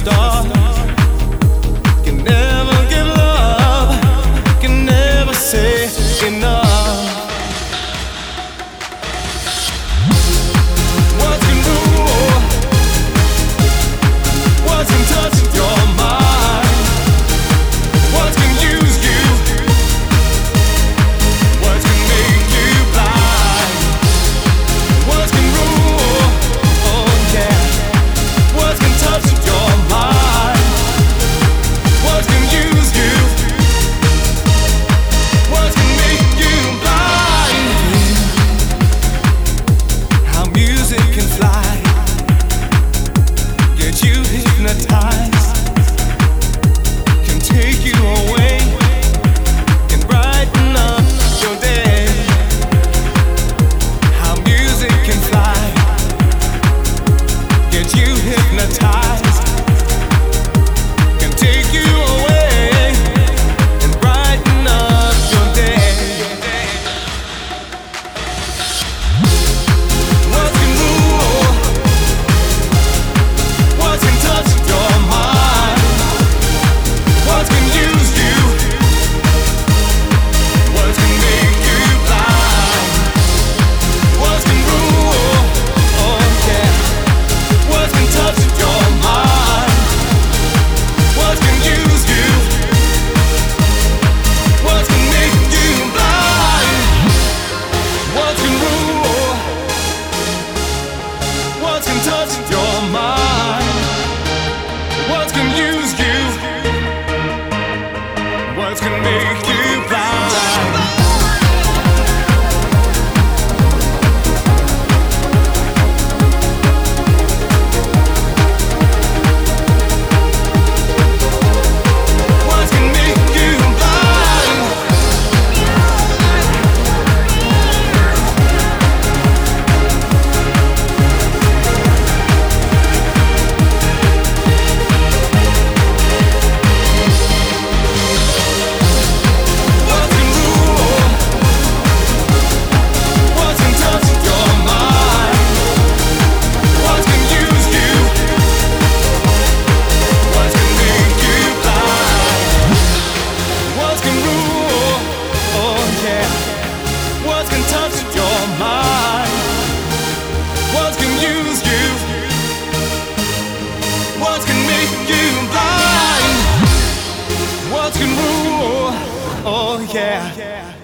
star. time. words can rule. Oh yeah, words can touch your mind. Words can use you. Words can make you blind. Words can rule. Oh yeah.